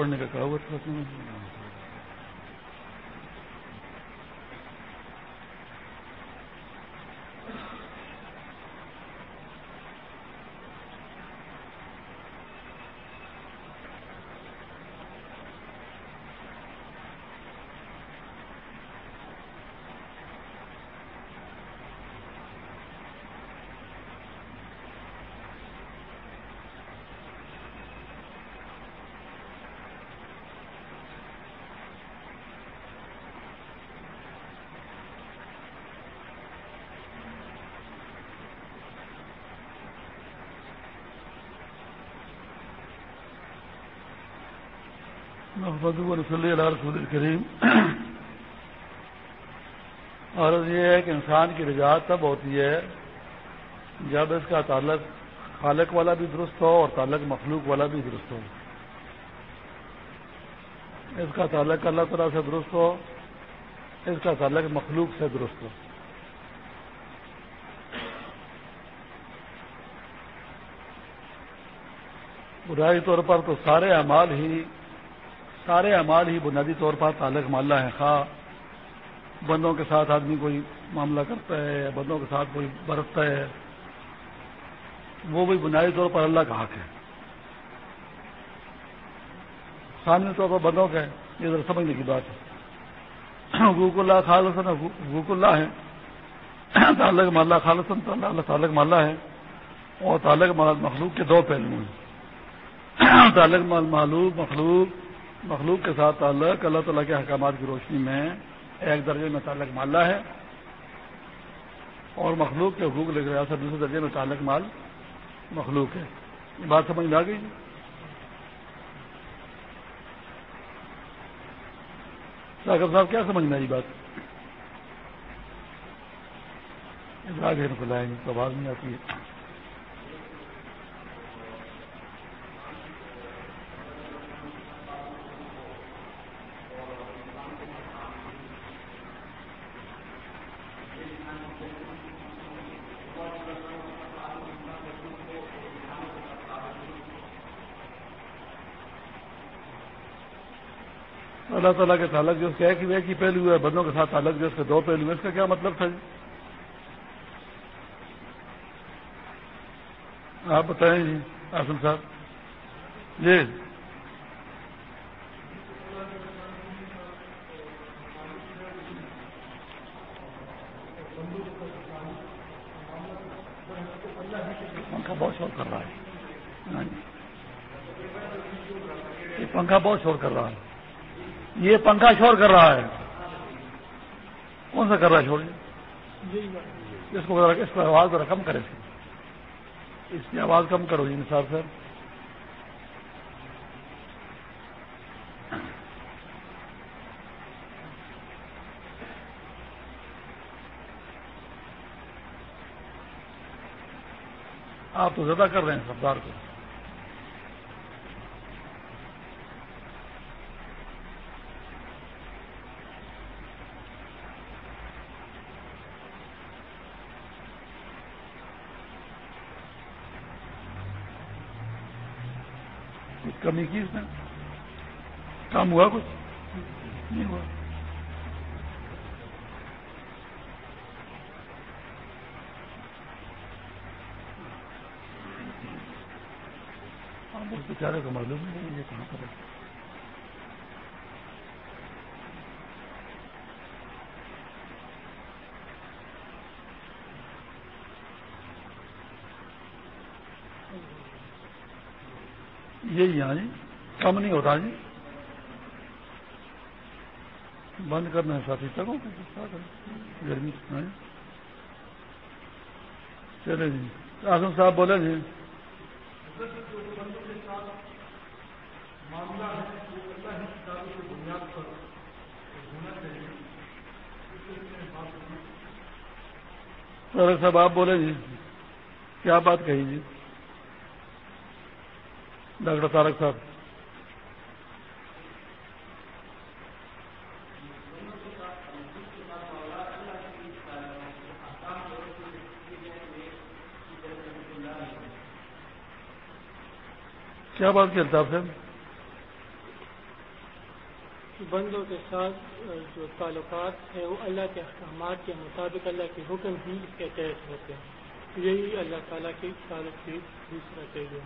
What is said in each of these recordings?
پڑھنے کا کہاوت کرتے ہیں صلی اللہ رسول کریم عرض یہ ہے کہ انسان کی رجاعت تب ہوتی ہے جب اس کا تعلق خالق والا بھی درست ہو اور تعلق مخلوق والا بھی درست ہو۔ اس کا تعلق اللہ تعالیٰ سے درست ہو، اس کا تعلق مخلوق سے درست ہو۔ برائی طور پر تو سارے اعمال ہی سارے اعمال ہی بنیادی طور پر تعلق ماللہ ہے خواہ بندوں کے ساتھ آدمی کوئی معاملہ کرتا ہے بندوں کے ساتھ کوئی برتتا ہے، وہ بھی بنیادی طور پر اللہ کا حق ہے۔ سامنے طور پر بندوں کا ہے یہ ذرا سمجھنے کی بات ہے۔ حقوق اللہ خالص حقوق اللہ ہے تعلق ماللہ خالص اللہ تعلق ماللہ ہے اور تعلق مخلوق کے دو پہلو ہیں۔ تعلق معلوم مخلوق مخلوق کے ساتھ تعلق، اللہ تعالیٰ کے احکامات کی روشنی میں ایک درجے میں تعلق مالا ہے اور مخلوق کے حقوق لے کر دوسرے درجے میں تعلق مال مخلوق ہے۔ یہ بات سمجھ میں آ گئی؟ ڈاکٹر صاحب، کیا سمجھ میں آئی بات؟ آگے گے تو آواز نہیں آتی ہے۔ اللہ تعالیٰ کے تعلق جو اس کے ایک ہی ایک ہی پہلو ہے، بندوں کے ساتھ تعلق جو اس کے دو پہلو ہے اس کا کیا مطلب تھا جی؟ آپ بتائیں جی آسم صاحب۔ جی پنکھا بہت شور کر رہا ہے ہاں جی۔ پنکھا بہت شور کر رہا ہے۔ یہ پنکھا شور کر رہا ہے۔ کون سا کر رہا ہے شور؟ اس کو اس کو آواز ذرا کم کرے اس کی آواز کم کرو جی نثار سر آپ تو زیادہ کر رہے ہیں سردار کو۔ کمی کی اس نے کام ہوا کچھ؟ نہیں ہوا۔ ہاں، اس بیچارے کو معلوم نہیں یہ کہاں پر ہے؟ یہی یہاں جی کم نہیں ہوتا جی۔ بند کرنا ہے ساتھی تک گرمی چلے جی۔ آسم صاحب بولے جی۔ صاحب، آپ بولے جی۔ کیا بات کہی جی؟ ڈاکٹر تارک صاحب۔ کیا بات کی الطاف صاحب؟ بندوں کے ساتھ جو تعلقات ہیں، وہ اللہ کے احکامات کے مطابق اللہ کے حکم ہی اس کے تحت ہوتے ہیں۔ یہی اللہ تعالیٰ کی تعلق کی دوسرا چاہیے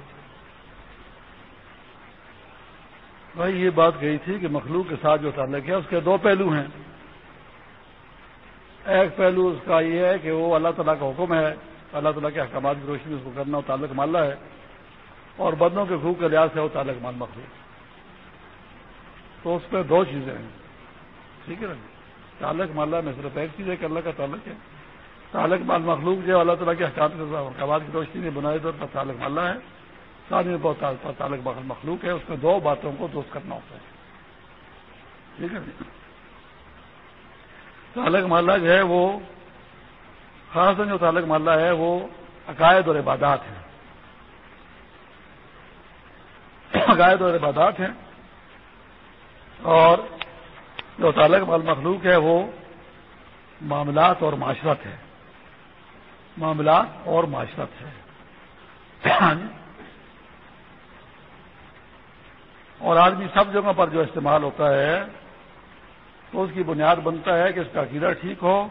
بھائی، یہ بات کہی تھی کہ مخلوق کے ساتھ جو تعلق ہے، اس کے دو پہلو ہیں۔ ایک پہلو اس کا یہ ہے کہ وہ اللہ تعالیٰ کا حکم ہے، اللہ تعالیٰ کے احکامات کی روشنی اس کو کرنا وہ تعلق مالا ہے، اور بندوں کے خوب کے لحاظ سے وہ تعلق مال مخلوق تو اس پہ دو چیزیں ہیں۔ ٹھیک ہے نا جی؟ تعلق مالا میں صرف ایک چیز ہے کہ اللہ کا تعلق ہے۔ تعلق مال مخلوق جو اللہ تعالیٰ کے احکامات کی روشنی میں بنائی طور پر تعلق مالا ہے۔ ساتھ بہت تعلق مخلوق ہے، اس میں دو باتوں کو دوست کرنا ہوتا ہے۔ ٹھیک ہے؟ تعلق محلہ جو ہے وہ خاص جو تعلق محلہ ہے وہ عقائد اور عبادات ہیں۔ عقائد اور عبادات ہیں۔ اور جو تعلق مال مخلوق ہے وہ معاملات اور معاشرت ہے۔ معاملات اور معاشرت ہے۔ ہاں جی؟ اور آدمی سب جگہوں پر جو استعمال ہوتا ہے، تو اس کی بنیاد بنتا ہے کہ اس کا عقیدہ ٹھیک ہو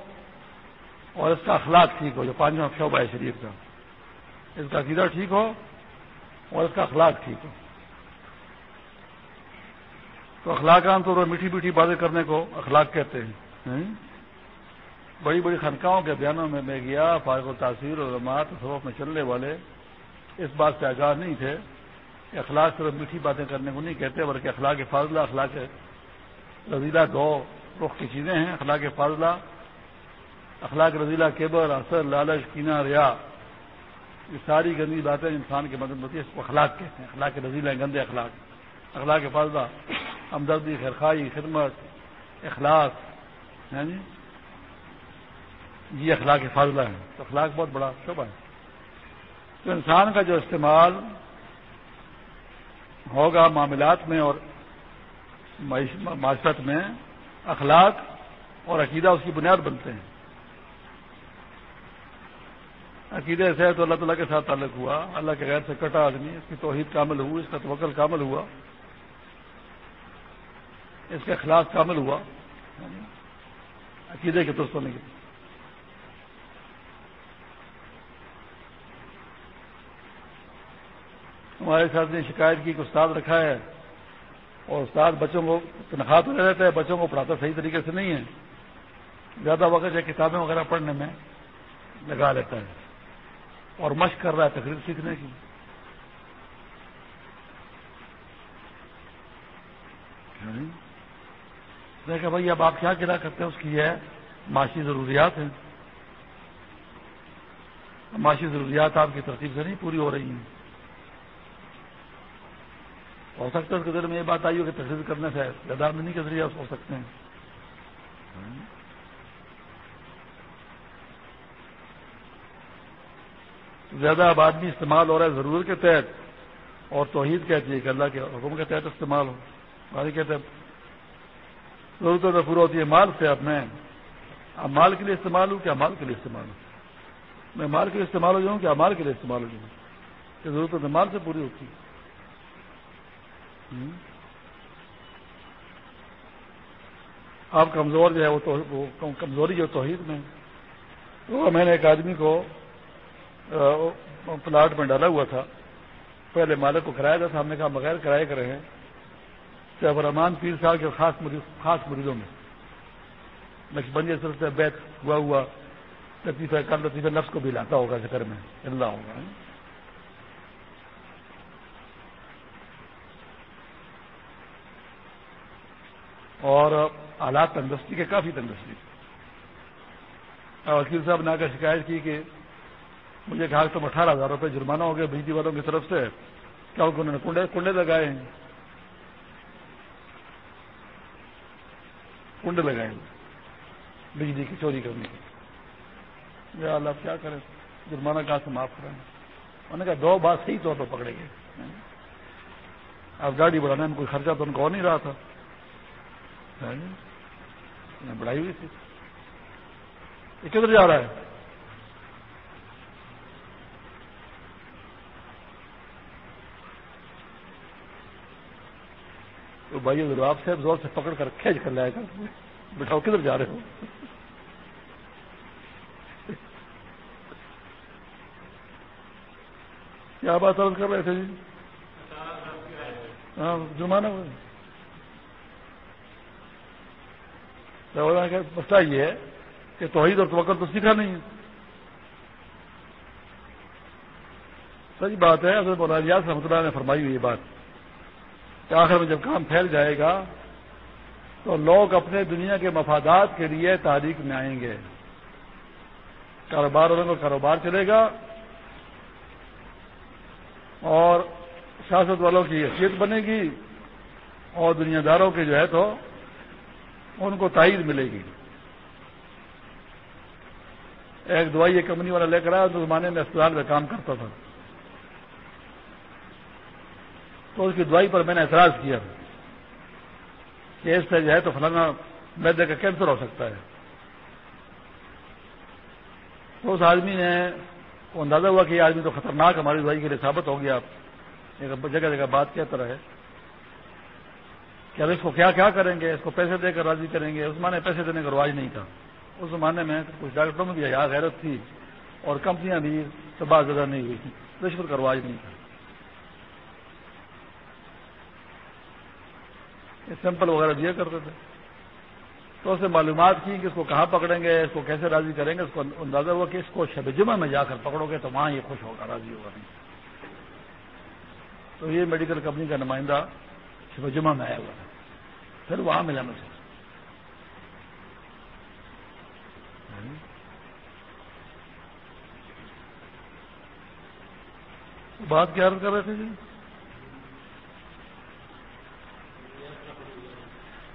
اور اس کا اخلاق ٹھیک ہو، جو پانچواں شعبہ ہے شریف کا۔ اس کا عقیدہ ٹھیک ہو اور اس کا اخلاق ٹھیک ہو۔ تو اخلاق عام طور پر میٹھی میٹھی باتیں کرنے کو اخلاق کہتے ہیں بڑی بڑی خنقاہوں کے بیانوں میں میں گیا فارغ و تاثیر اور رماعت صوف میں چلنے والے۔ اس بات سے آگاہ نہیں تھے۔ کہ اخلاق صرف میٹھی باتیں کرنے کو نہیں کہتے، بلکہ اخلاق فاضلہ، اخلاق رضیلہ دو رخ کی چیزیں ہیں، اخلاق فاضلہ، اخلاق رضیلہ کیبر اثر لالچ کینا ریا، یہ ساری گندی باتیں انسان کے مدد ہوتی ہے اس کو اخلاق کہتے ہیں، اخلاق رضیلہ گندے اخلاق اخلاق فاضلہ، ہمدردی خیرخائی خدمت، اخلاق ہے جی؟ یہ اخلاق فاضلہ ہے تو اخلاق بہت بڑا شعبہ ہے۔ تو انسان کا جو استعمال ہوگا معاملات میں اور معاشرت میں اخلاق اور عقیدہ اس کی بنیاد بنتے ہیں۔ عقیدے سے تو اللہ تعالیٰ کے ساتھ تعلق ہوا، اللہ کے غیر سے کٹا آدمی، اس کی توحید کامل ہوئی، اس کا توکل کامل ہوا، اس کے خلاف کامل ہوا یعنی عقیدے کے درست ہونے کے ہمارے ساتھ نے شکایت کی کہ استاد رکھا ہے اور استاد بچوں کو تنخواہ تو رہ رہتا ہے، بچوں کو پڑھاتا صحیح طریقے سے نہیں ہے۔ زیادہ وقت ہے کتابیں وغیرہ پڑھنے میں لگا لیتا ہے اور مشق کر رہا ہے تقریر سیکھنے کی۔ دیکھا بھائی، اب آپ کیا کرا کرتے ہیں؟ اس کی ہے معاشی ضروریات ہیں۔ معاشی ضروریات آپ کی ترتیب سے نہیں پوری ہو رہی ہیں۔ ہو سکتا ہے اس کے دل میں یہ بات آئی ہو کہ تقریر کرنے سے آمدنی کے ذریعے ہو سکتے ہیں۔ زیادہ اب آدمی استعمال ہو رہا ہے ضرورت کے تحت اور توحید کہتی ہے کہ اللہ کے حکم کے تحت استعمال ہو۔ ہماری کہتے ہیں ضرورتوں تو پورا ہوتی ہے۔ مال سے اب میں اب مال کے لیے استعمال ہوں کیا مال کے لیے استعمال ہوں میں مال کے لیے استعمال ہو جاؤں کیا مال کے لیے استعمال ہو جاؤں؟ کہ ضرورتوں تو مال سے پوری ہوتی ہے۔ آپ کمزور جو ہے وہ کمزوری جو توحید میں تو میں نے ایک آدمی کو پلاٹ میں ڈالا ہوا تھا۔ پہلے مالک کو کرایا تھا، ہم نے کہا بغیر کرائے کرے ہیں۔ شیخ رحمان پیر صاحب کے خاص مریض خاص مریضوں میں۔ نقش سر سے بیت ہوا ہوا، لطیفہ کل لطیفہ نفس کو بھی لاتا ہوگا ذکر میں۔ اللہ ہوگا۔ اور آلات تندرستی کے کافی تندرستی وکیل صاحب نے آ کر شکایت کی کہ مجھے کہا تم اٹھارہ ہزار روپے جرمانہ ہو گیا بجلی والوں کی طرف سے۔ کیا انہوں نے کنڈے کنڈے لگائے؟ ہیں کنڈے لگائے۔ ہیں بجلی کی چوری کرنے کے۔ یا اللہ کیا کریں جرمانہ کہاں سے معاف کریں انہوں نے کہا دو بات صحیح طور پر پکڑے گئے۔ اب گاڑی بڑھانے میں کوئی خرچہ تو ان کو ہو نہیں رہا تھا۔ بڑھائی ہوئی تھی۔ یہ کدھر جا رہا ہے؟ تو بھائی اگر آپ سے زور سے پکڑ کر کھینچ کر لائے گا بٹھاؤ، کدھر جا رہے ہو؟ کیا بات عرض کر رہے تھے جی؟ ہاں جرمانہ مسئلہ یہ ہے کہ توحید اور توکل تو سیکھا نہیں ہے۔ سچ بات ہے اگر مولانا رحمۃ اللہ نے فرمائی ہوئی یہ بات کہ آخر میں جب کام پھیل جائے گا تو لوگ اپنے دنیا کے مفادات کے لیے تاریخ میں آئیں گے۔ کاروبار والوں کا کاروبار چلے گا اور سیاست والوں کی حیثیت بنے گی اور دنیا داروں کے جو ہے تو ان کو تائید ملے گی۔ ایک دوائی ایک کمپنی والا لے کر آیا تو زمانے میں اسپتال میں کام کرتا تھا۔ تو اس کی دوائی پر میں نے اعتراض کیا کہ اس سے جو ہے تو فلانا میدے کا کینسر ہو سکتا ہے۔ تو اس آدمی نے اندازہ ہوا کہ یہ آدمی تو خطرناک ہماری دوائی کے لیے ثابت ہو گیا۔ ایک جگہ جگہ بات کہتا رہے۔ کہ اب اس کو کیا کیا کریں گے؟ اس کو پیسے دے کر راضی کریں گے؟ اس زمانے پیسے دینے کا رواج نہیں تھا۔ اس زمانے میں کچھ ڈاکٹروں میں بھی حیا غیرت تھی اور کمپنیاں بھی تباہ زدہ نہیں ہوئی تھیں۔ رشوت کا رواج نہیں تھا۔ سیمپل وغیرہ دیا کرتے تھے۔ تو اس نے معلومات کی کہ اس کو کہاں پکڑیں گے، اس کو کیسے راضی کریں گے، اس کو اندازہ ہوا کہ اس کو شب جمعہ میں جا کر پکڑو گے تو وہاں یہ خوش ہوگا، راضی ہوگا۔ نہیں تو یہ میڈیکل کمپنی کا نمائندہ شب جمعہ میں آیا ہوا تھا۔ پھر وہاں ملا مجھے بات کیا کر رہے تھے جی؟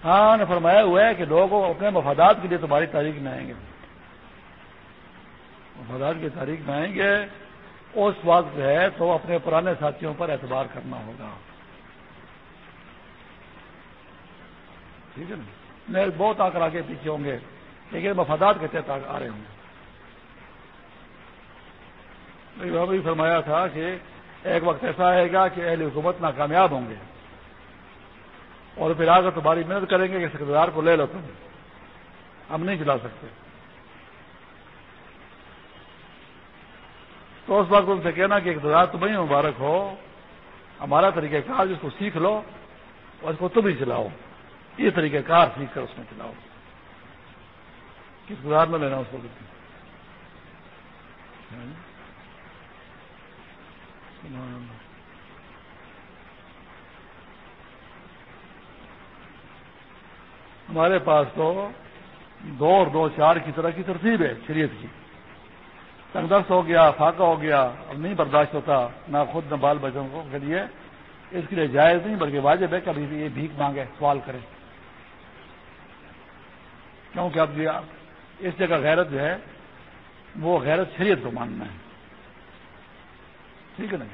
ہاں نے فرمایا ہوا ہے کہ لوگ اپنے مفادات کے لیے تمہاری تاریخ میں آئیں گے۔ مفادات کی تاریخ میں آئیں گے۔ اس وقت جو ہے تو اپنے پرانے ساتھیوں پر اعتبار کرنا ہوگا۔ ٹھیک ہے نا؟ بہت آ کر آگے پیچھے ہوں گے، لیکن مفادات کے تحت آ رہے ہوں گے۔ بھی جی فرمایا تھا کہ ایک وقت ایسا آئے گا کہ اہل حکومت ناکامیاب ہوں گے۔ اور پھر آ کر تمہاری محنت کریں گے کہ سکردار کو لے لو تم۔ ہم نہیں چلا سکتے۔ تو اس بات کو ان سے کہنا کہ اقتدار تمہیں مبارک ہو، ہمارا طریقہ کار جس کو سیکھ لو اور اس کو تم ہی چلاؤ۔ یہ طریقہ کار سیکھ کر اس میں چلاؤ۔ اقتدار میں لینا اس کو ہاں جی۔ ہمارے پاس تو دو اور دو چار کی طرح کی ترتیب ہے شریعت کی۔ تندرست ہو گیا، فاقہ ہو گیا، اب نہیں برداشت ہوتا، نہ خود نہ بال بچوں کو کے لیے۔ اس کے لیے جائز نہیں، بلکہ واجب ہے کہ ابھی یہ بھیک مانگے، سوال کرے۔ کیونکہ اب اس جگہ غیرت جو ہے، وہ غیرت شریعت کو ماننا ہے۔ ٹھیک ہے نا؟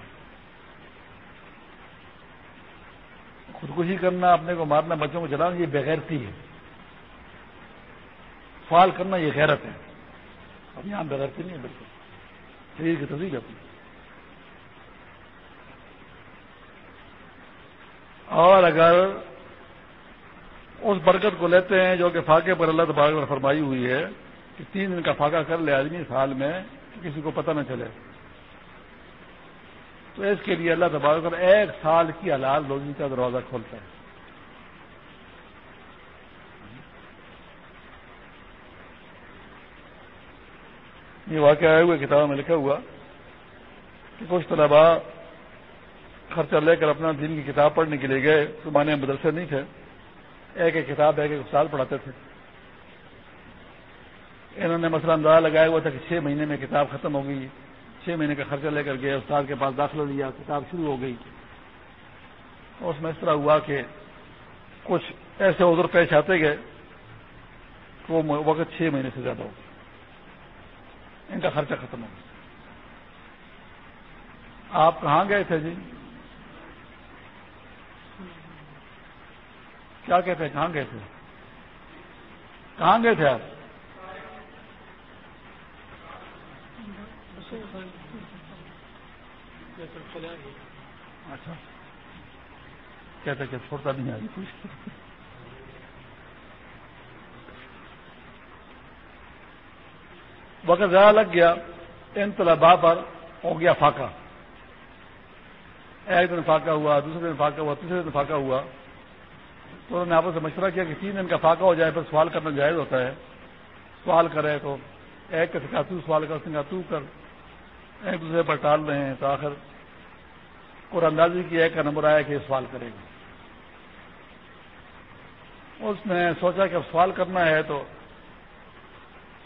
خودکشی کرنا، اپنے کو مارنا، بچوں کو چلانا، یہ بغیرتی ہے۔ سوال کرنا، یہ غیرت ہے۔ اب یہاں بغیرتی نہیں ہے، بالکل۔ شریر کی تصویر اپنی اور اگر اس برکت کو لیتے ہیں جو کہ فاقے پر اللہ تبارک میں فرمائی ہوئی ہے کہ تین دن کا فاقہ کر لے آدمی سال میں کسی کو پتہ نہ چلے۔ تو اس کے لیے اللہ تبارک ایک سال کی حلال روزی کا دروازہ کھولتا ہے۔ یہ واقعہ آئے ہوئے کتاب میں لکھا ہوا کہ کچھ طلبا خرچہ لے کر اپنا دین کی کتاب پڑھنے کے لیے گئے۔ زمانے مدرسے نہیں تھے۔ ایک ایک کتاب، ایک ایک سال پڑھاتے تھے۔ انہوں نے مسئلہ اندازہ لگایا ہوا تھا کہ چھ مہینے میں کتاب ختم ہو گئی۔ چھ مہینے کا خرچہ لے کر گئے، استاد کے پاس داخلہ لیا، کتاب شروع ہو گئی۔ اس میں اس طرح ہوا کہ کچھ ایسے ادھر پیش آتے گئے وہ وقت چھ مہینے سے زیادہ ہو گیا۔ ان کا خرچہ ختم ہو گیا۔ آپ کہاں گئے تھے جی؟ کیا کہتے ہیں؟ کہاں گئے تھے؟ کہاں گئے تھے آپ؟ اچھا۔ کہتے کہ چھوڑتا نہیں آ رہی وقت زیادہ لگ گیا، ان طلبا پر ہو گیا فاقہ۔ ایک دن فاقہ ہوا، دوسرے دن فاقہ ہوا، تیسرے دن فاقہ ہوا۔ تو انہوں نے آپس سے مشورہ کیا کہ تین دن کا فاقہ ہو جائے، پھر سوال کرنا جائز ہوتا ہے۔ سوال کرے تو ایک کا سکھا تو، سوال کر سکھا تو کر۔ ایک دوسرے پر ٹال رہے ہیں تو آخر اور اندازی کی ایک کا نمبر آیا کہ سوال کرے گا۔ اس نے سوچا کہ اب سوال کرنا ہے تو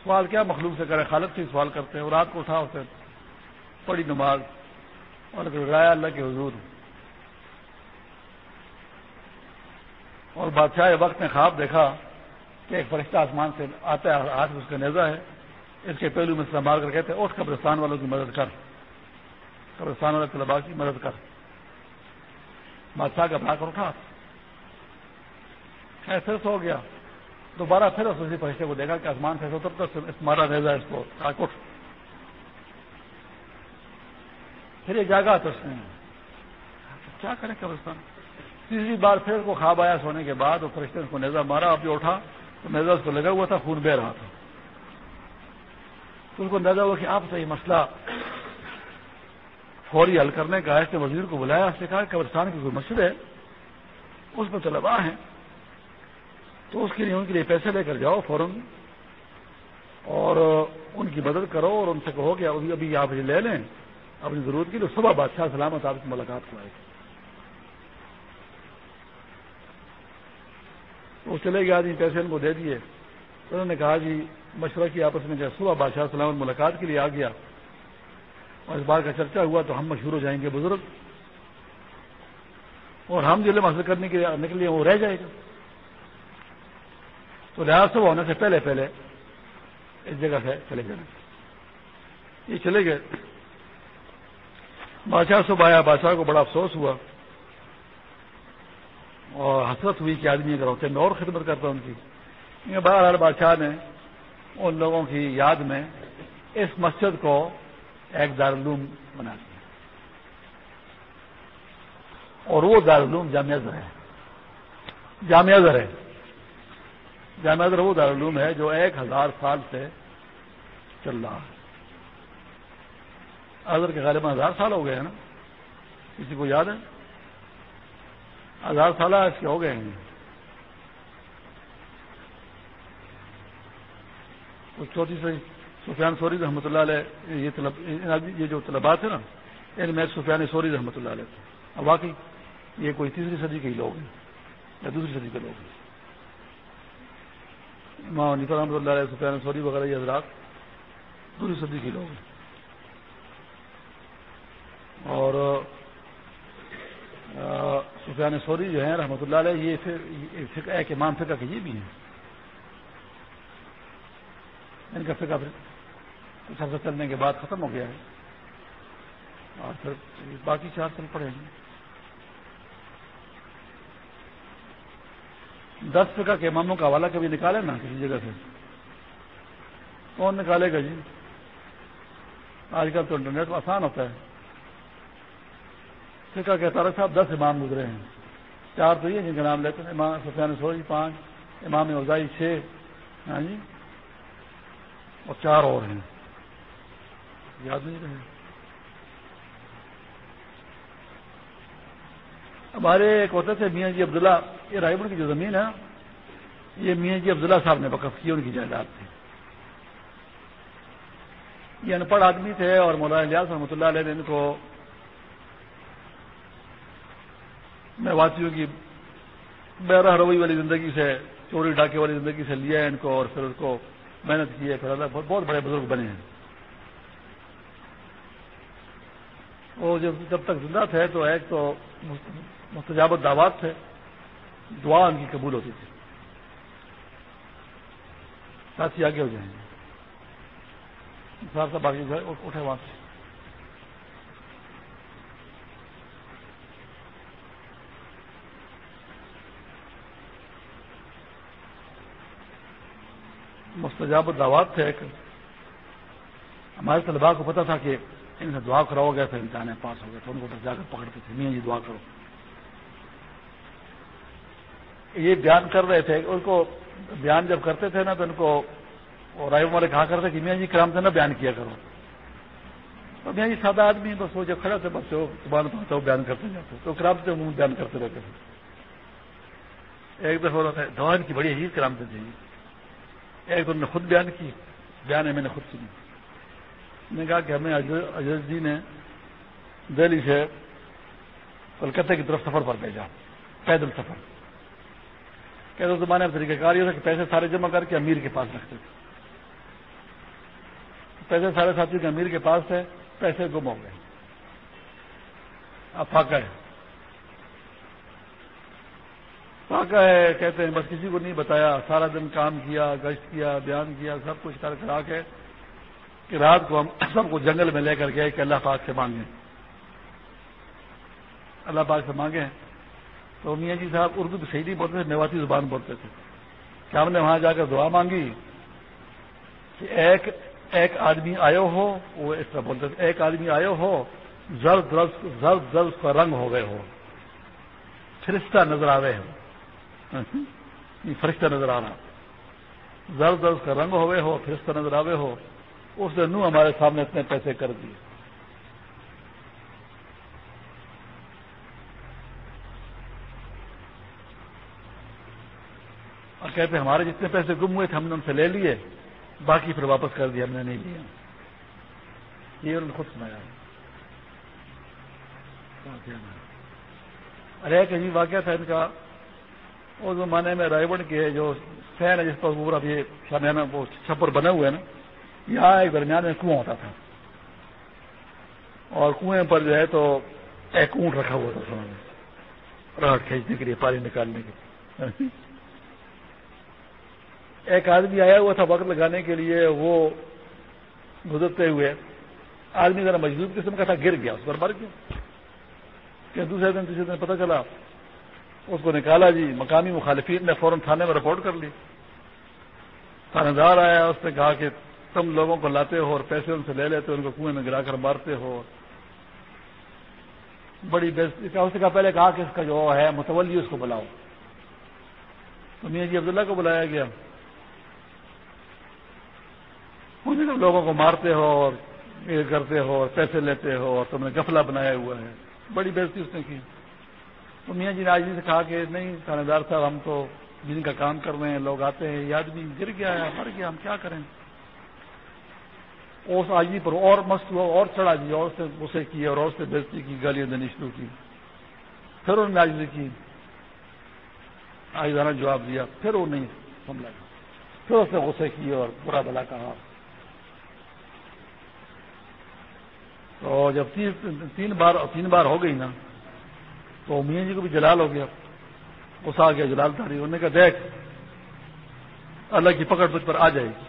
سوال کیا مخلوق سے کرے؟ خالد سے سوال کرتے ہیں اور رات کو اٹھا اسے پڑی نماز اور رایا اللہ کے حضور۔ اور بادشاہ وقت نے خواب دیکھا کہ ایک فرشتہ آسمان سے آتا ہے ہاتھ میں اس کا نیزا ہے۔ اس کے پہلو میں سنبھال کر کہتے ہیں اس قبرستان والوں کی مدد کر۔ قبرستان والے طلبا کی مدد کر۔ بادشاہ کا بنا کر اٹھا۔ خیر، پھر سو گیا۔ دوبارہ پھر اس اسی فرشتے کو دیکھا کہ آسمان سے تب تک مارا نیزا اس کو اٹھ۔ پھر یہ جاگا تو اس نے۔ کیا کریں قبرستان؟ تیسری بار پھر کو خواب آیا سونے کے بعد وہ فرشتے کو نیزا مارا، اب جو اٹھا تو نیزا اس کو لگا ہوا تھا، خون بہ رہا تھا۔ تو اس کو اندازہ ہوا کہ آپ سے یہ مسئلہ فوری حل کرنے کا اس نے وزیر کو بلایا، اس نے کہا قبرستان کی کوئی مسجد ہے، اس میں طلبا ہیں۔ تو اس کے لیے ان کے لیے پیسے لے کر جاؤ فوراً اور ان کی مدد کرو اور ان سے کہو کہ ابھی ابھی آپ یہ لے لیں، اپنی ضرورت کی تو صبح بادشاہ سلامت آپ کی ملاقات کو آئے گی وہ چلے گئے آدمی پیسے ان کو دے دیے۔ انہوں نے کہا جی مشورہ کی آپس میں کہ صبح بادشاہ سلامت ملاقات کے لیے آ گیا۔ اور اس بار کا چرچا ہوا تو ہم مشہور ہو جائیں گے بزرگ۔ اور ہم جو حاصل کرنے کے لیے نکلے وہ رہ جائے گا۔ تو لحاظ صبح ہونے سے پہلے پہلے اس جگہ سے چلے گئے یہ چلے گئے۔ بادشاہ صبح آیا، بادشاہ کو بڑا افسوس ہوا۔ اور حسرت ہوئی کہ آدمی اگر ہوتے، میں اور خدمت کرتا ان کی۔ بہرحال بادشاہ نے ان لوگوں کی یاد میں اس مسجد کو ایک دارالعلوم بنا دیا۔ اور وہ دارالعلوم جامعہ زر ہے۔ جامعہ زر ہے۔ جامعہ زر وہ دارالعلوم ہے جو ایک ہزار سال سے چل رہا ہے۔ اظہر کے غالباً ہزار سال ہو گئے ہیں نا۔ کسی کو یاد ہے؟ ہزار سال اس کے ہو گئے ہیں۔ چوتھی سے سفیان سوری رحمۃ اللہ علیہ، یہ طلب، یہ جو طلبات ہیں نا یعنی ان میں سفیان سوری رحمۃ اللہ علیہ۔ اب واقعی یہ کوئی تیسری صدی کے ہی لوگ ہیں، یا دوسری صدی کے لوگ ہیں۔ ماں نیتا رحمۃ اللہ علیہ، سفیان سوری وغیرہ، یہ حضرات دوسری صدی کے لوگ ہیں۔ اور سفیان سوری جو ہیں رحمۃ اللہ علیہ، یہ ایک امام فقہ کے یہ بھی ہیں۔ ان کا فقہ کچھ عرصہ چلنے کے بعد ختم ہو گیا ہے۔ اور پھر باقی چار چل پڑے گے دس فقہ کے اماموں کا حوالہ کبھی نکالے نا کسی جگہ سے؟ کون نکالے گا جی؟ آج کل تو انٹرنیٹ آسان ہوتا ہے۔ فقہ کہتا رہا صاحب دس امام گزرے ہیں۔ چار تو یہ جن کا نام لیتے ہیں، امام سفیان سوئی پانچ، امام اوزائی چھ ہاں جی؟ اور چار اور ہیں۔ یاد نہیں رہے؟ ہمارے ایک ہوتے تھے میاں جی عبداللہ، یہ رائے کی جو زمین ہے، یہ میاں جی عبداللہ صاحب نے وقف کی، ان کی جائیداد تھی۔ یہ ان پڑھ آدمی تھے اور مولانا الیاس رحمۃ اللہ علیہ نے ان کو میں واسیوں کی بہرہ روئی والی زندگی سے، چوری ڈاکے والی زندگی سے لیا ہے ان کو اور پھر اس کو محنت کی ہے، پھر اللہ بہت بڑے بزرگ بنے ہیں۔ وہ جب جب تک زندہ تھے تو ایک تو مستجابت دعوات تھے، دعا ان کی قبول ہوتی تھی۔ ساتھی آگے ہو جائیں گے۔ سر باقی اٹھے وہاں سے۔ مستجاب دعوات تھے ایک، ہمارے طلبا کو پتا تھا کہ ان سے دعا کراؤ گے، پھر امتحان پاس ہو گئے، تو ان کو جا کر پکڑتے تھے میاں جی دعا کرو۔ یہ بیان کر رہے تھے، ان کو بیان جب کرتے تھے نا، تو ان کو رائے والے کہا کرتے کہ میاں جی کرام سے نہ بیان کیا کرو۔ تو میاں جی سادہ آدمی بس وہ جب کھڑے تھے بس وہ زبان پہنچا وہ بیان کرتے جاتے تو کرام سے بیان کرتے رہتے تھے۔ ایک دفعہ دھوان کی بڑی عجیب کرام سے تھی ایک تو نے خود بیان کی، بیان ہے میں نے خود سنی نے کہا کہ ہمیں اجز جی نے دہلی سے کلکتے کی طرف سفر پر بھیجا پیدل سفر کہتے زمانے میں طریقہ کار یہ تھا کہ پیسے سارے جمع کر کے امیر کے پاس رکھتے تھے۔ پیسے سارے ساتھی کے امیر کے پاس تھے، پیسے گم ہو گئے۔ اب فاقہ ہے فاقہ ہے، کہتے ہیں، بس کسی کو نہیں بتایا، سارا دن کام کیا، گشت کیا، بیان کیا، سب کچھ کر کرا کے کہ رات کو ہم سب کو جنگل میں لے کر گئے کہ اللہ پاک سے مانگیں۔ اللہ پاک سے مانگیں تو میاں جی صاحب اردو بھی صحیح نہیں بولتے تھے، میواتی زبان بولتے تھے۔ کہ ہم نے وہاں جا کر دعا مانگی کہ ایک ایک آدمی آئے ہو، وہ اس طرح بولتے تھے، ایک آدمی آئے ہو، زرد زرد زرد کا رنگ ہو گئے ہو، فرشتہ نظر آ رہے ہو۔ فرشتہ نظر آنا زرد زرد کا رنگ ہوئے ہو، فرشتہ نظر آوے ہو، اس نے نو ہمارے سامنے اتنے پیسے کر دیے۔ اور کہتے ہمارے جتنے پیسے گم ہوئے تھے، ہم نے ان سے لے لیے، باقی پھر واپس کر دیا، ہم نے نہیں لیا۔ یہ انہوں نے خود سنایا۔ ارے، ایک عجیب واقعہ تھا ان کا۔ اس زمانے میں رائے بڑ کے جو فین ہے، جس پر پورا بھی شامیانہ وہ چھپر بنے ہوئے نا، یہاں ایک درمیان میں کنواں ہوتا تھا۔ اور کنویں پر جو ہے تو ایک اونٹ رکھا ہوا تھا سامنے راٹ کھینچنے کے لیے، پانی نکالنے کے لیے۔ ایک آدمی آیا ہوا تھا وقت لگانے کے لیے، وہ گزرتے ہوئے آدمی ذرا مجبور قسم کا تھا، گر گیا، اس پر مر گیا۔ کہ دوسرے دن، تیسرے دن پتہ چلا اس کو نکالا جی مقامی مخالفین نے فوراً تھانے میں رپورٹ کر لی۔ تھانے دار آیا، اس نے کہا کہ تم لوگوں کو لاتے ہو اور پیسے ان سے لے لیتے ہو، ان کو کنویں میں گرا کر مارتے ہو۔ بڑی اس کا پہلے کہا کہ اس کا جو ہے، متولی اس کو بلاؤ۔ تو میاں جی عبداللہ کو بلایا گیا۔ مجھے لوگوں کو مارتے ہو اور یہ کرتے ہو اور پیسے لیتے ہو اور تم نے گفلا بنایا ہوا ہے۔ بڑی بےزتی اس نے کی۔ تو میاں جی, جی نے آج جی سے کہا کہ نہیں تھانے دار صاحب، ہم تو جن کا کام کر رہے ہیں، لوگ آتے ہیں یہ آدمی گر گیا ہے، مر گیا، ہم کیا کریں؟ اس آجی جی پر اور مست ہوا، اور چڑھا جی اور سے اسے کی اور اور سے بےزتی کی، گالیاں دینی شروع کی۔ پھر انہوں نے آج جی کی آج جی جواب دیا، پھر وہ نہیں سمجھا پھر اس نے غصے کی اور برا بلا کہا۔ تو جب تین بار تین بار ہو گئی نا تو میاں جی کو بھی جلال ہو گیا۔ غصہ آ گیا، جلال تاری۔ انہوں نے کہا، دیکھ، اللہ کی پکڑ تجھ پر آ جائے گی۔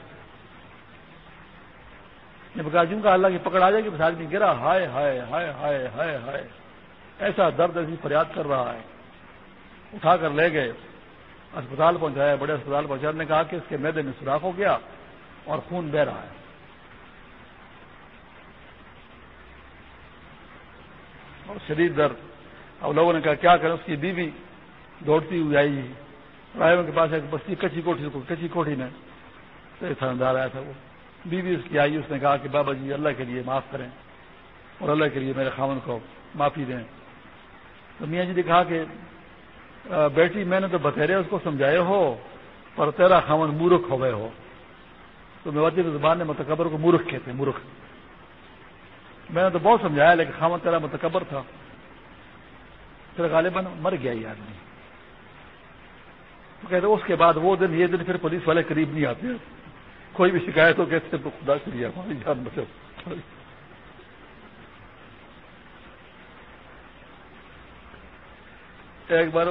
جن کا اللہ کی پکڑ آ جائے گی بس آدمی گرا۔ ہائے ہائے ہائے ہائے ہائے ہائے۔ ایسا درد ایسی فریاد کر رہا ہے۔ اٹھا کر لے گئے، اسپتال پہنچایا، بڑے اسپتال پہنچا نے کہا کہ اس کے میدے میں سوراخ ہو گیا اور خون بہ رہا ہے۔ اور شدید درد۔ اب لوگوں نے کہا، کیا کریں؟ اس کی بیوی دوڑتی ہوئی آئی رائےوں کے پاس ایک بستی کچی کوٹھی کچی کوٹھی میں تھاندار آیا تھا وہ۔ بیوی اس کی آئی، اس نے کہا کہ بابا جی اللہ کے لیے معاف کریں اور اللہ کے لیے میرے خامن کو معافی دیں۔ تو میاں جی نے کہا کہ بیٹی، میں نے تو بتیرے اس کو سمجھائے ہو، پر تیرا خامن مورخ ہو گئے ہو۔ تو میوتی زبان نے متکبر کو مورخ کہتے مورخ میں نے تو بہت سمجھایا، لیکن خامن تیرا متکبر تھا۔ پھر غالباً مر گیا یہ آدمی۔ کہتے اس کے بعد وہ دن، یہ دن پھر پولیس والے قریب نہیں آتے۔ کوئی بھی شکایت ہو، کہتے تو خدا کریے ہماری جان بچو ایک بار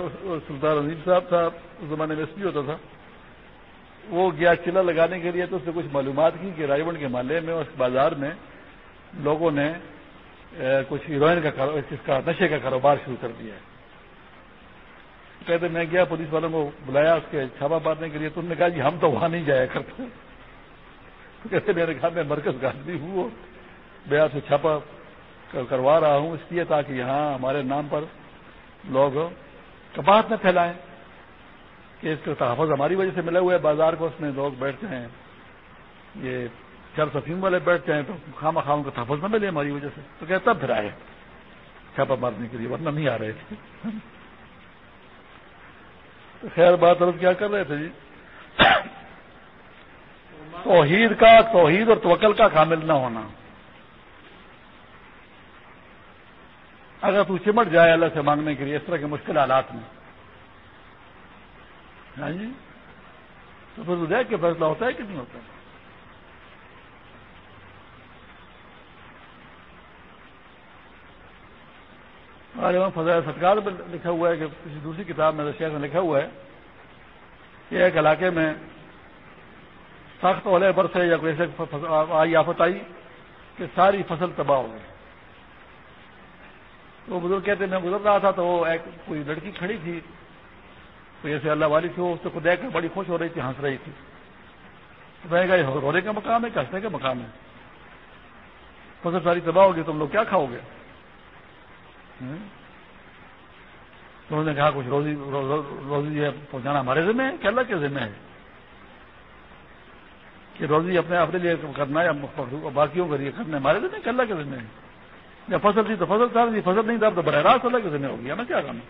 سلطان عظیم صاحب تھا، اس زمانے میں ایس پی ہوتا تھا۔ وہ گیا چلا لگانے کے لیے تو اس نے کچھ معلومات کی کہ رائے کے محلے میں اس بازار میں لوگوں نے کچھ ہیروئن کا اس کا نشے کا کاروبار شروع کر دیا ہے۔ کہتے میں گیا، پولیس والوں کو بلایا، اس کے چھاپا مارنے کے لیے تو انہوں نے کہا جی ہم تو وہاں نہیں جایا کرتے۔ کہتے میرے گھر میں مرکز گاندھی ہوں میں آپ سے چھاپا کروا رہا ہوں اس لیے تاکہ یہاں ہمارے نام پر لوگ کباہت نہ پھیلائیں کہ اس کا تحفظ ہماری وجہ سے ملا ہوا ہے۔ بازار کو اس میں لوگ بیٹھتے ہیں یہ چر سفیم والے بیٹھتے ہیں تو خام خام کا تحفظ نہ ملے ہماری وجہ سے۔ تو کہتا پھر آئے۔ چھاپا مارنے کے لیے، ورنہ نہیں آ رہے۔ تھے تو خیر، بات عرض کیا کر رہے تھے جی؟ توحید کا توحید اور توکل کا کامل نہ ہونا۔ اگر تو چمٹ جائے اللہ سے مانگنے کے لیے، اس طرح کے مشکل حالات میں۔ ہاں جی؟ تو پھر دیکھ کے فیصلہ ہوتا ہے کہ نہیں ہوتا۔ وہاں ستکار میں لکھا ہوا ہے کہ کسی دوسری کتاب میں شہر میں لکھا ہوا ہے کہ ایک علاقے میں سخت اولے برسے یا کوئی ایسے آئی آفت آئی کہ ساری فصل تباہ ہو گئی۔ وہ بزرگ کہتے میں گزر رہا تھا تو وہ ایک کوئی لڑکی کھڑی تھی تو ایسے اللہ والی تھی، وہ اس کو دیکھ کر بڑی خوش ہو رہی تھی، ہنس رہی تھی۔ میں کہا رونے کا مقام ہے ہنسنے کا مقام ہے؟ فصل ساری تباہ ہوگی تم لوگ کیا کھاؤ گے؟ انہوں نے کہا کچھ روزی روزی پہنچانا ہمارے ذمہ ہے کہ اللہ کے ذمہ ہے کہ روزی اپنے اپنے لیے کرنا یا باقیوں کے لیے کرنا ہمارے ذمہ کہ اللہ کے ذمہ ہے یا فصل تھی تو فصل تھا فصل نہیں تھا تو براہ راست اللہ کے ذمہ ہو گیا نا کیا کرنا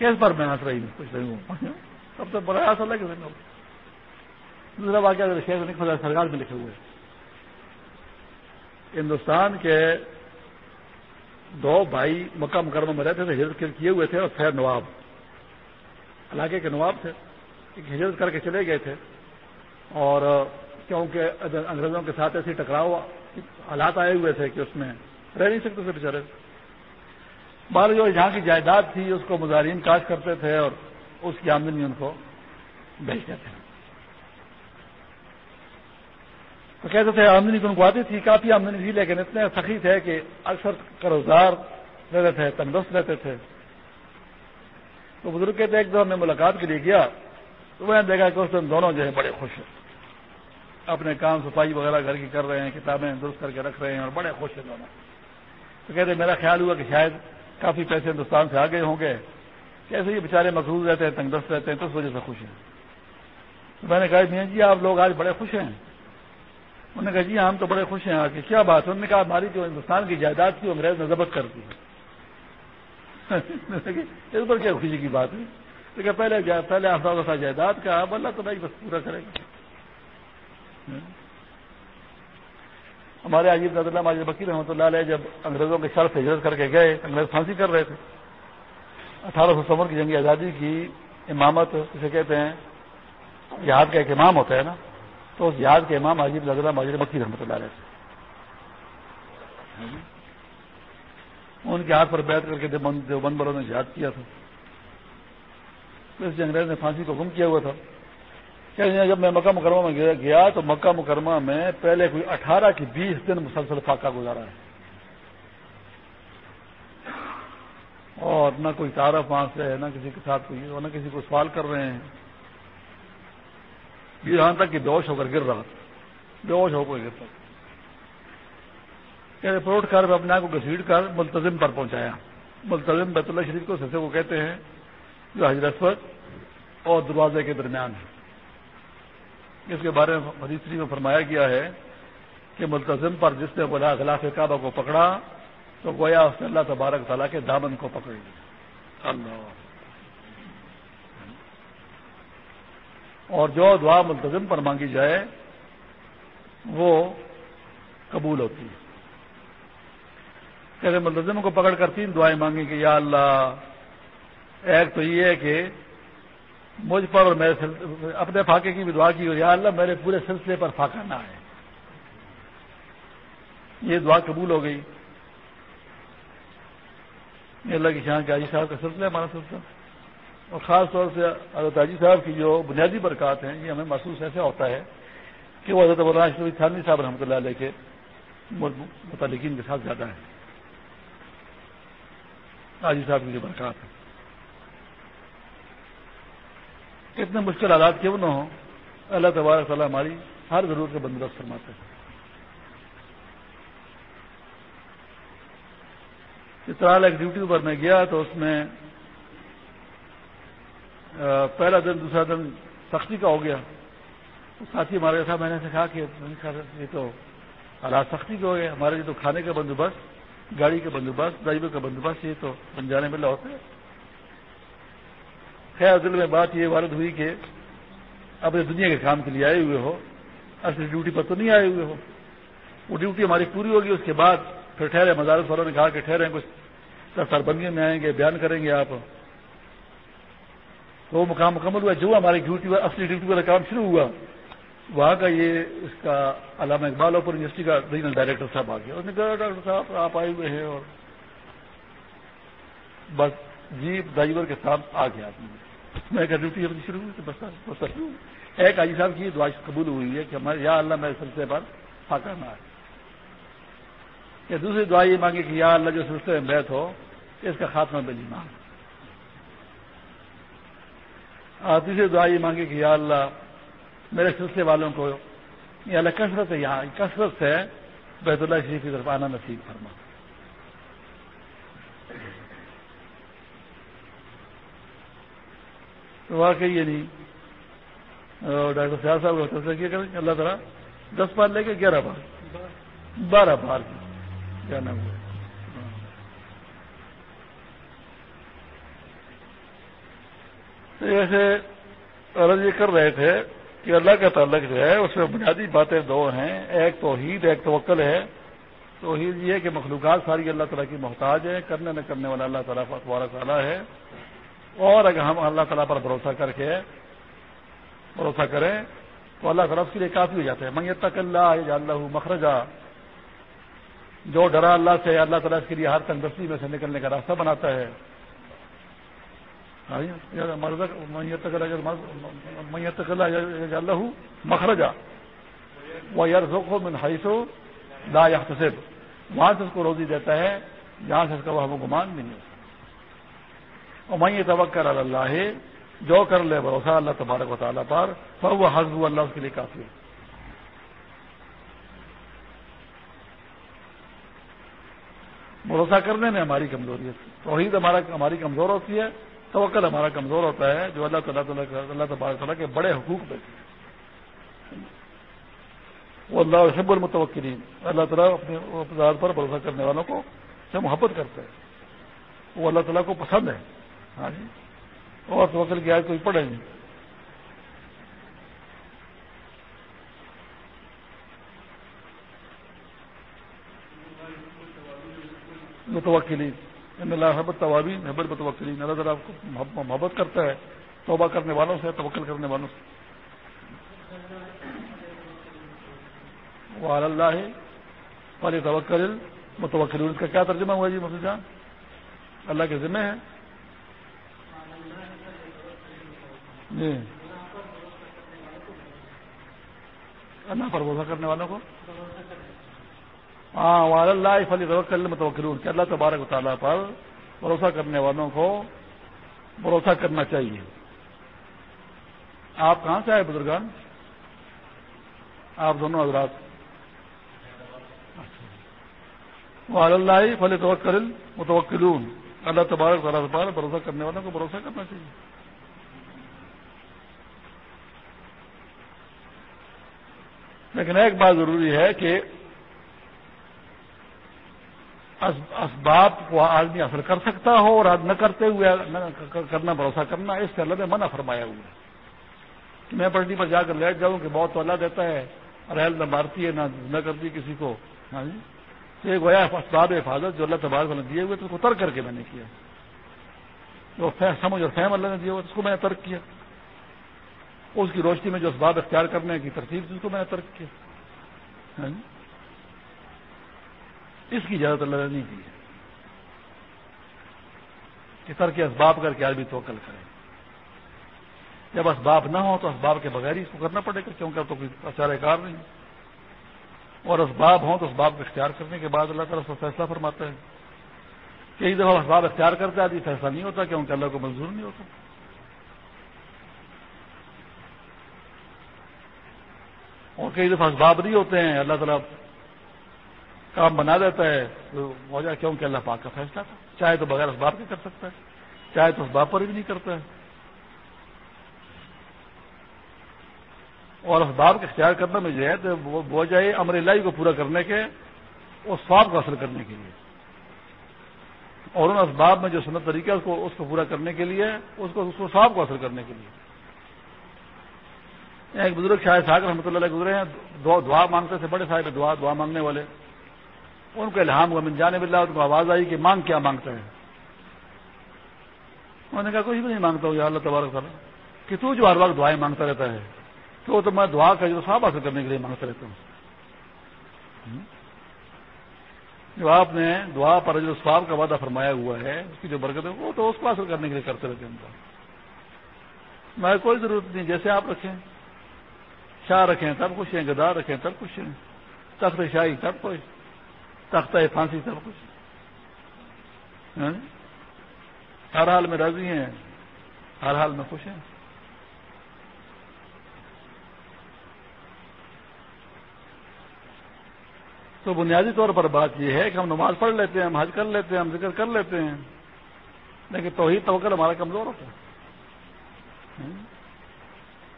کیس پر میں ہنس رہی ہوں کچھ نہیں ہوں اب تو براہ راست اللہ کے ذمہ ہوگا دوسرا واقعہ شہر سرکار میں لکھے ہوئے ہندوستان کے دو بھائی مکہ مکرمہ میں رہتے تھے، ہجرت کیے ہوئے تھے اور خیر نواب۔ علاقے کے نواب تھے ہجرت کر کے چلے گئے تھے۔ اور کیونکہ انگریزوں کے ساتھ ایسی ٹکراؤ، حالات آئے ہوئے تھے کہ اس میں رہ نہیں سکتے تھے بےچارے بال جو جہاں کی جائیداد تھی، اس کو مظاہرین کاش کرتے تھے اور اس کی آمدنی ان کو بیچتے تھے۔ تو کہتے تھے، آمدنی تو ان کو آتی تھی کافی آمدنی تھی، لیکن اتنے سخی تھے کہ اکثر قرضدار رہتے تھے، تندرست رہتے تھے۔ تو بزرگ کہتے ایک دو میں ملاقات کے لیے گیا، تو میں نے دیکھا کہ اس دن دونوں جو ہے بڑے خوش ہیں۔ اپنے کام، صفائی وغیرہ گھر کی کر رہے ہیں، کتابیں درست کر کے رکھ رہے ہیں اور بڑے خوش ہیں دونوں۔ تو کہتے میرا خیال ہوا کہ شاید کافی پیسے ہندوستان سے آگے ہوں گے۔ کیسے یہ بیچارے مقروض رہتے ہیں، تندرست رہتے ہیں، تو اس وجہ سے خوش ہیں۔ تو میں نے کہا، میاں جی آپ لوگ آج بڑے خوش ہیں۔ انہوں نے کہا جی ہم تو بڑے خوش ہیں کہ کیا بات انہوں نے کہا ہماری جو ہندوستان کی جائیداد تھی وہ انگریز نے ضبط کر دی۔ جی، اس پر کیا خوشی کی بات ہے لیکن پہلے پہلے افراد تھا جائیداد کا، اب اللہ تو بھائی بس پورا کرے گا۔ ہمارے عجیب نظر اللہ ماجد بکیر رحمۃ اللہ علیہ جب انگریزوں کے شرف ہجرت کر کے گئے، انگریز پھانسی کر رہے تھے۔ اٹھارہ سو سمر کی جنگی آزادی کی امامت، جسے کہتے ہیں، یاد کا ایک امام ہوتا ہے نا تو اس یاد کے امام عجیب نظر ماجد بکیر رحمۃ اللہ علیہ سے۔ ان کے ہاتھ پر بیٹھ کر کے دیوبند والوں نے یاد کیا تھا، تو اس انگریز نے پھانسی کو گم کیا ہوا تھا۔ کہ جب میں مکہ مکرمہ میں گیا تو مکہ مکرمہ میں پہلے کوئی اٹھارہ کی بیس دن مسلسل فاقہ گزارا ہے۔ اور نہ کوئی تعارف وہاں سے ہے، نہ کسی کے ساتھ کوئی نہ کسی کو سوال کر رہے ہیں۔ یہاں تک کہ دوش ہو کر گر رہا دوش ہو کر گر تک یعنی پروٹ کر اپنے آپ کو گھسیٹ کر ملتظم پر پہنچایا۔ ملتظم بیت اللہ شریف کو سسے کو کہتے ہیں، جو حضرت اور دروازے کے درمیان ہے۔ اس کے بارے میں حدیثری میں فرمایا گیا ہے کہ ملتظم پر جس نے بلا غلاف کعبہ کو پکڑا، تو گویا اس نے اللہ تبارک تعالیٰ کے دامن کو پکڑ لیا۔ اللہ۔ اور جو دعا ملتظم پر مانگی جائے، وہ قبول ہوتی ہے۔ کہ ملتظم کو پکڑ کر تین دعائیں مانگی کہ یا اللہ، ایک تو یہ ہے کہ مجھ پر اور میرے اپنے فاقے کی بھی دعا کی اور یا اللہ، میرے پورے سلسلے پر فاقہ نہ آئے۔ یہ دعا قبول ہو گئی۔ اللہ کی شاہ کے حاجی صاحب کا سلسلہ ہمارا سلسلہ۔ اور خاص طور سے حضرت حاجی صاحب کی جو بنیادی برکات ہیں، یہ ہمیں محسوس ایسا ہوتا ہے کہ وہ حضرت مولانا تھانوی صاحب رحمۃ اللہ علیہ کے متعلقین کے ساتھ زیادہ ہے حاجی صاحب کی جو برکات ہے کتنے مشکل حالات کیوں نہ ہوں؟ اللہ تبارک تعالیٰ ہماری ہر ضرورت کا بندوبست فرماتے ہیں اس طرح ایک ڈیوٹی پر میں گیا تو اس میں پہلا دن، دوسرا دن سختی کا ہو گیا۔ ساتھی ہمارے ساتھ، میں نے کہا کہ یہ تو حالات سختی کے ہو گئے، ہمارے لیے تو کھانے کا بندوبست، گاڑی کا بندوبست، ڈرائیور کا بندوبست، یہ تو بن جانے میں ہوتا ہے۔ خیر، دل میں بات یہ وارد ہوئی کہ اب دنیا کے کام کے لیے آئے ہوئے ہو، اصل ڈیوٹی پر تو نہیں آئے ہوئے ہو۔ وہ ڈیوٹی ہماری پوری ہوگی، اس کے بعد پھر ٹھہرے مزارت والوں نے کہا کہ ٹھہرے، کچھ سربندی میں آئیں گے، بیان کریں گے آپ۔ تو وہ مقام مکمل ہوا۔ جو ہماری ڈیوٹی اصلی ڈیوٹی والا کام شروع ہوا۔ وہاں کا یہ اس کا علامہ اقبال اوپر یونیورسٹی کا ریجنل ڈائریکٹر صاحب آ گیا۔ اس نے کہا، ڈاکٹر صاحب، آپ آئے ہوئے ہیں اور بس جیپ ڈرائیور کے ساتھ آ گیا۔ میں کہا، ڈیوٹی اپنی شروع ہوئی بس بس ایک آجی صاحب کی دعا قبول ہوئی ہے کہ ہمارے، یا اللہ میرے سلسلے پر فاقہ نہ آئے۔ کہ دوسری دعا یہ مانگے کہ یا اللہ، جو سلسلے میں بیت ہو اس کا خاتمہ بلی مانگ۔ اور تیسری دعا یہ مانگے کہ یا اللہ، میرے سلسلے والوں کو یہ اللہ، کثرت ہے یہاں، کثرت سے بیت اللہ شریف کی طرف آنا نصیب فرما۔ تو واقعی یہ نہیں۔ ڈاکٹر سیاح صاحب کا فیصلہ کیا کریں، اللہ تعالیٰ دس بار لے کے گیارہ بار، بارہ بار کی کیا نام ہوا۔ ایسے عرض یہ کر رہے تھے کہ اللہ کا تعلق جو ہے، اس میں بنیادی باتیں دو ہیں۔ ایک توحید، ایک توکل ہے۔ توحید یہ کہ مخلوقات ساری اللہ تعالیٰ کی محتاج ہے کرنے نہ کرنے والا اللہ تعالیٰ اخبار تعالیٰ ہے۔ اور اگر ہم اللہ تعالیٰ پر بھروسہ کر کے بھروسہ کریں، تو اللہ تعالیٰ اس کے لیے کافی ہو جاتے ہیں۔ میں تک اللہ اللہ مخرجہ جو ڈرا اللہ سے، اللہ تعالیٰ اس کے لیے ہر تندرستی میں سے نکلنے کا راستہ بناتا ہے۔ اللہ مخرجہ وہ یار ذوق من حیثو لا یحتسب۔ وہاں سے اس کو روزی دیتا ہے، جہاں سے اس کا وہ ہم گمان نہیں ہوتا اور میں یہ توقع اللہ ہے جو کر لے بھروسہ اللہ تبارک و تعالیٰ پر پر وہ حضب اللہ، اس کے لیے کافی ہے۔ بھروسہ کرنے میں ہماری کمزوری ہے توحید ہمارا ہماری کمزور ہوتی ہے۔ توکل ہمارا کمزور ہوتا ہے جو اللہ تعالیٰ تعالیٰ اللہ تبارک تعالیٰ کے بڑے حقوق پہ۔ وہ اللہ حب المتوکرین اللہ تعالیٰ اپنے ذات پر بھروسہ کرنے والوں کو سے محبت کرتے ہیں وہ اللہ تعالیٰ کو پسند ہے۔ ہاں جی۔ اور توکل کی آئے کوئی پڑھے نہیں۔ متوکلین۔ ان اللہ حبت طوابین حبت متوکلین اللہ تعالیٰ آپ کو محبت کرتا ہے، توبہ کرنے والوں سے، توکل کرنے والوں سے۔ وہ اللہ والی توکل متوکل اس کا کیا ترجمہ ہوا جی مسلم جان؟ اللہ کے ذمہ ہے جی۔ اللہ پر بھروسہ کرنے والوں کو۔ ہاں اللہ فلی توکل متوکل کہ اللہ تبارک و تعالیٰ پر بھروسہ کرنے والوں کو بھروسہ کرنا چاہیے۔ آپ کہاں سے آئے بزرگان؟ آپ دونوں حضرات۔ وال اللہ فلی توکل متوکلون اللہ تبارک تعالیٰ پر بھروسہ کرنے والوں کو بھروسہ کرنا چاہیے۔ لیکن ایک بات ضروری ہے کہ اسباب کو آدمی اثر کر سکتا ہو اور نہ کرتے ہوئے کرنا، بھروسہ کرنا، اس سے اللہ نے منع فرمایا ہوا ہے۔ کہ میں پٹری پر جا کر لیٹ جاؤں کہ بہت تو اللہ دیتا ہے ریل نہ مارتی ہے، نہ نہ کرتی کسی کو۔ ہاں جی؟ تو ایک گویا اسباب حفاظت جو اللہ تبارک نے دیے ہوئے تو اس کو ترک کر کے میں نے کیا۔ جو سمجھ اور فہم اللہ نے دیا ہوا اس کو میں نے ترک کیا۔ اس کی روشنی میں جو اسباب اختیار کرنے کی ترتیب تھی، اس کو میں نے ترک کیا۔ ہاں جی؟ اس کی اجازت اللہ نے نہیں دی کہ ترک اسباب کر کے آدمی توکل کرے جب اسباب نہ ہو تو اسباب کے بغیر ہی اس کو کرنا پڑے گا، کیونکہ تو کوئی اچارے کار نہیں۔ اور اسباب ہوں تو اسباب کو اختیار کرنے کے بعد اللہ تعالیٰ اس فیصلہ فرماتا ہے۔ کئی دفعہ اسباب اختیار کرتا آدمی فیصلہ نہیں ہوتا کیونکہ اللہ کو منظور نہیں ہوتا۔ اور کئی دفعہ اسباب نہیں ہوتے ہیں، اللہ تعالیٰ کام بنا دیتا ہے، تو وجہ کیوں کہ اللہ پاک کا فیصلہ تھا۔ چاہے تو بغیر اسباب کے کر سکتا ہے، چاہے تو اسباب پر بھی نہیں کرتا ہے۔ اور اسباب کا اختیار کرنے میں جو ہے تو وہ بوجھائے امر الہی کو پورا کرنے کے اس سواب کو حاصل کرنے کے لیے۔ اور ان اسباب میں جو سنت طریقہ اس کو اس کو پورا کرنے کے لیے، اس کو اس کو سواب کو حاصل کرنے کے لیے۔ ایک بزرگ شاید ساگر رحمۃ اللہ علیہ گزرے ہیں دعا مانگتے تھے، بڑے صاحب دعا دعا مانگنے والے۔ ان کو الحام ہوا، من جانے بلّہ ان کو آواز آئی کہ مانگ کیا مانگتا ہے انہوں نے کہا کچھ بھی نہیں مانگتا ہوں یا اللہ تبارک تعالیٰ۔ کہ تو جو ہر وقت دعائیں مانگتا رہتا ہے تو تو میں دعا کا جو صاحب حاصل کرنے کے لیے مانگتا رہتا ہوں۔ جو آپ نے دعا پر جو سواب کا وعدہ فرمایا ہوا ہے، اس کی جو برکت ہے، وہ تو اس کو حاصل کرنے کے لیے کرتے رہتے ہیں میں کوئی ضرورت نہیں، جیسے آپ رکھیں، شاہ رکھیں تب کچھ ہیں گدار رکھیں تب کچھ ہیں تخت شاہی تب کچھ تختہ پھانسی سب کچھ۔ ہاں؟ ہر حال میں راضی ہیں، ہر حال میں خوش ہیں۔ تو بنیادی طور پر بات یہ ہے کہ ہم نماز پڑھ لیتے ہیں، ہم حج کر لیتے ہیں، ہم ذکر کر لیتے ہیں۔ لیکن توحید توکل ہمارا کمزور ہوتا ہے۔ ہاں؟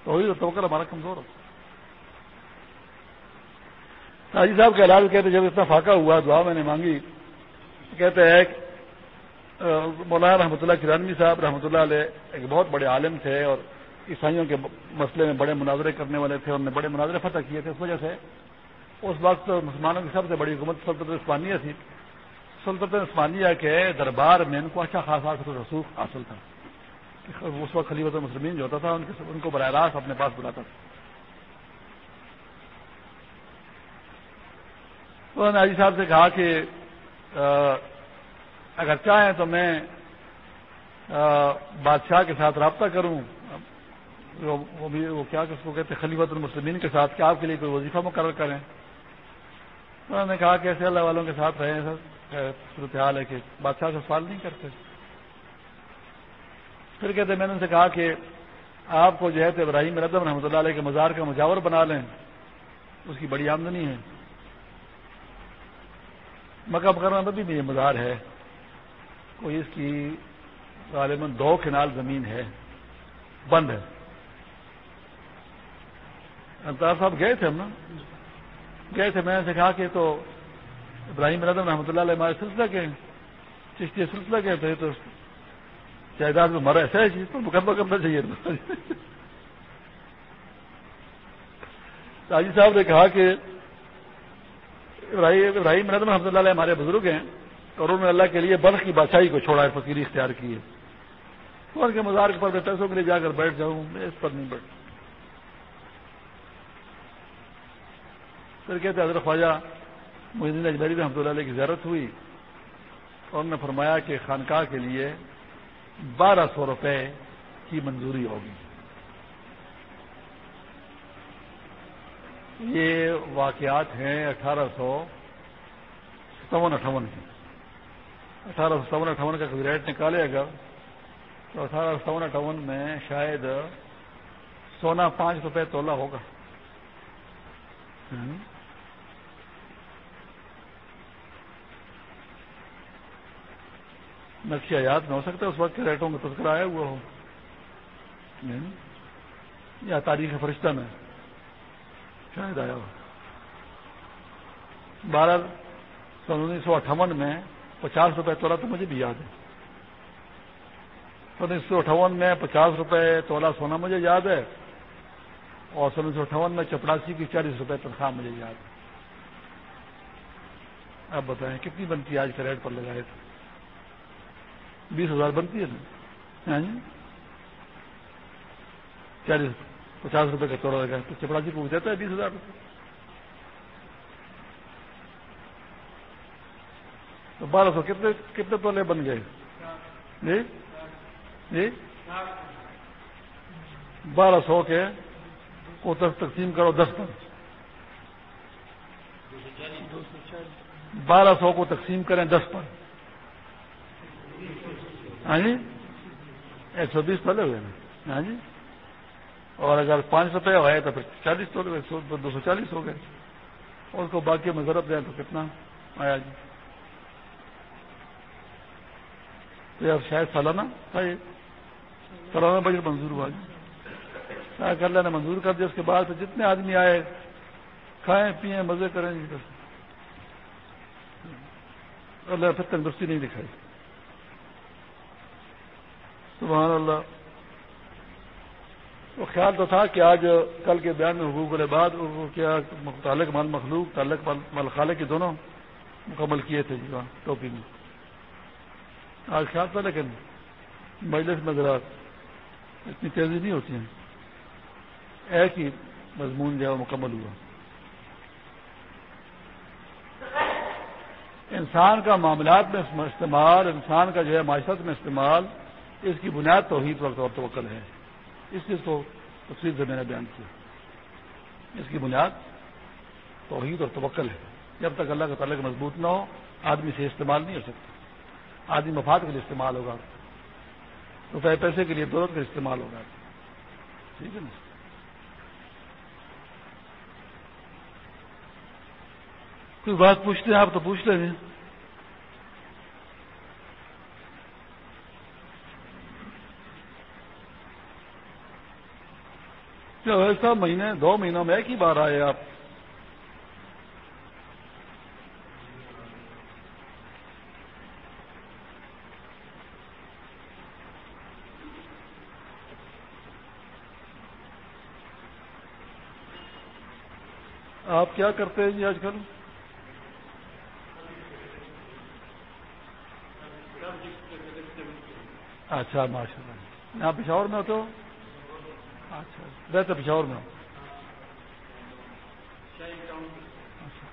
توحید توکل ہمارا کمزور ہوتا ہے۔ حاجی صاحب کا علاج کہتے جب اتنا فاقہ ہوا، دعا میں نے مانگی، کہتے ہیں مولانا رحمۃ اللہ کرانوی صاحب رحمۃ اللہ علیہ ایک بہت بڑے عالم تھے اور عیسائیوں کے مسئلے میں بڑے مناظرے کرنے والے تھے، انہوں نے بڑے مناظرے فتح کیے تھے اس وجہ سے۔ اس وقت مسلمانوں کی سب سے بڑی حکومت سلطنت عثمانیہ تھی۔ سلطنت عثمانیہ کے دربار میں ان کو اچھا خاصا رسوخ حاصل تھا۔ اس وقت خلیفت المسلمین جو ہوتا تھا ان کو براہ راست اپنے پاس بلاتا تھا۔ انہوں نے حاجی صاحب سے کہا کہ اگر چاہیں تو میں بادشاہ کے ساتھ رابطہ کروں۔ وہ بھی، وہ کیا اس کو کہتے خلیفت المسلمین کے ساتھ کیا آپ کے لیے کوئی وظیفہ مقرر کریں۔ انہوں نے کہا کہ ایسے اللہ والوں کے ساتھ رہے سر صورتحال ہے کہ بادشاہ سے سوال نہیں کرتے۔ پھر کہتے میں نے ان سے کہا کہ آپ کو جو ہے تو ابراہیم ردم رحمۃ اللہ علیہ کے مزار کا مجاور بنا لیں۔ اس کی بڑی آمدنی ہے۔ مکہ مکرمہ نبی میں یہ مزار ہے۔ کوئی اس کی غالباً دو کنال زمین ہے۔ بند ہے۔ انتار صاحب گئے تھے ہم نا؟ گئے تھے۔ میں نے کہا کہ تو ابراہیم ردم رحمۃ اللہ علیہ ہمارے سلسلہ کے چشتی سلسلہ کے تھے تو جائیداد میں مرا ایسا ہے چیز تو مقدمہ کرنا چاہیے۔ حاجی صاحب نے کہا کہ ابراہیم ندم رحمۃ اللہ علیہ ہمارے بزرگ ہیں اور انہوں نے اللہ کے لیے برف کی بادشاہی کو چھوڑا ہے، فقیری اختیار کی ہے۔ ان کے مزار کے پر میں پیسوں کے لیے جا کر بیٹھ جاؤں، میں اس پر نہیں بیٹھ پھر کہتے حضرت خواجہ محدود اجمری رحمۃ اللہ علیہ کی زیارت ہوئی اور انہوں نے فرمایا کہ خانقاہ کے لیے بارہ سو روپے کی منظوری ہوگی۔ یہ واقعات ہیں اٹھارہ سو ستاون اٹھاون کے۔ اٹھارہ سو ستاون اٹھاون کا ریٹ نکالے اگر تو اٹھارہ سو ستاون اٹھاون میں شاید سونا پانچ روپے تولا ہوگا۔ نقشہ یاد میں ہو سکتا ہے اس وقت کے ریٹوں میں تذکرہ آیا ہوا ہو۔ یا تاریخ فرشتہ میں۔ شاید آیا ہو۔ بارہ سن انیس سو اٹھاون میں پچاس روپے تولا تو مجھے بھی یاد ہے۔ سن انیس سو اٹھاون میں پچاس روپے تولا سونا مجھے یاد ہے۔ اور سن انیس سو اٹھاون میں چپڑاسی کی چالیس روپے تنخواہ مجھے یاد ہے۔ اب بتائیں کتنی بنتی ہے آج کا ریٹ پر لگائے تھے بیس ہزار بنتی ہے نا؟ ہاں جی؟ چالیس پچاس روپے کا توڑا لگا تو چپڑا جی کو دیتا ہے بیس ہزار روپے۔ تو بارہ سو، کتنے کتنے تولے بن گئے؟ جی؟ جی؟ بارہ سو کے کو تقسیم کرو، دس پر بارہ سو کو تقسیم کریں، دس پر ہاں جی؟ ایک سو بیس پہلے ہوئے ہاں جی؟ اور اگر پانچ روپے ہوئے تو پھر چالیس تو دو سو چالیس ہو گئے۔ اور اس کو باقی میں ضرورت دیں تو کتنا آیا جی؟ تو یار شاید سالانہ تھا یہ۔ سالانہ بجٹ منظور ہوا جی۔ اللہ نے منظور کر دیا۔ اس کے بعد سے جتنے آدمی آئے، کھائیں، پیئیں، مزے کریں جی۔ اللہ پھر تندرستی نہیں دکھائی۔ سبحان اللہ۔ تو خیال تو تھا کہ آج کل کے بیان میں حقوق العباد کیا تعلق مال مخلوق، تعلق مال خالق کے دونوں مکمل کیے تھے جی وہاں ٹوپی میں۔ آج خیال تھا لیکن مجلس میں ذرا اتنی تیزی نہیں ہوتی ہیں۔ ایک ہی مضمون جو ہے مکمل ہوا۔ انسان کا معاملات میں استعمال، انسان کا جو ہے معاشرت میں استعمال، اس کی بنیاد توحید وقت اور توکل ہے۔ اس چیز کو تفصیل سے میں نے بیان کیا۔ اس کی بنیاد توحید اور توکل ہے۔ جب تک اللہ کا تعلق مضبوط نہ ہو، آدمی سے استعمال نہیں ہو سکتا۔ آدمی مفاد کے لیے استعمال ہوگا۔ روپئے پیسے کے لیے، دولت کا استعمال ہوگا۔ ٹھیک ہے نا؟ کوئی بات پوچھتے ہیں؟ آپ تو پوچھ لیں۔ گے کیا ایسا مہینے، دو مہینوں میں ایک ہی بار آئے آپ؟ آپ کیا کرتے ہیں جی آج کل؟ اچھا ماشاء اللہ یہاں پشاور میں ہو؟ تو رہتے پشاور میں ہو اچھا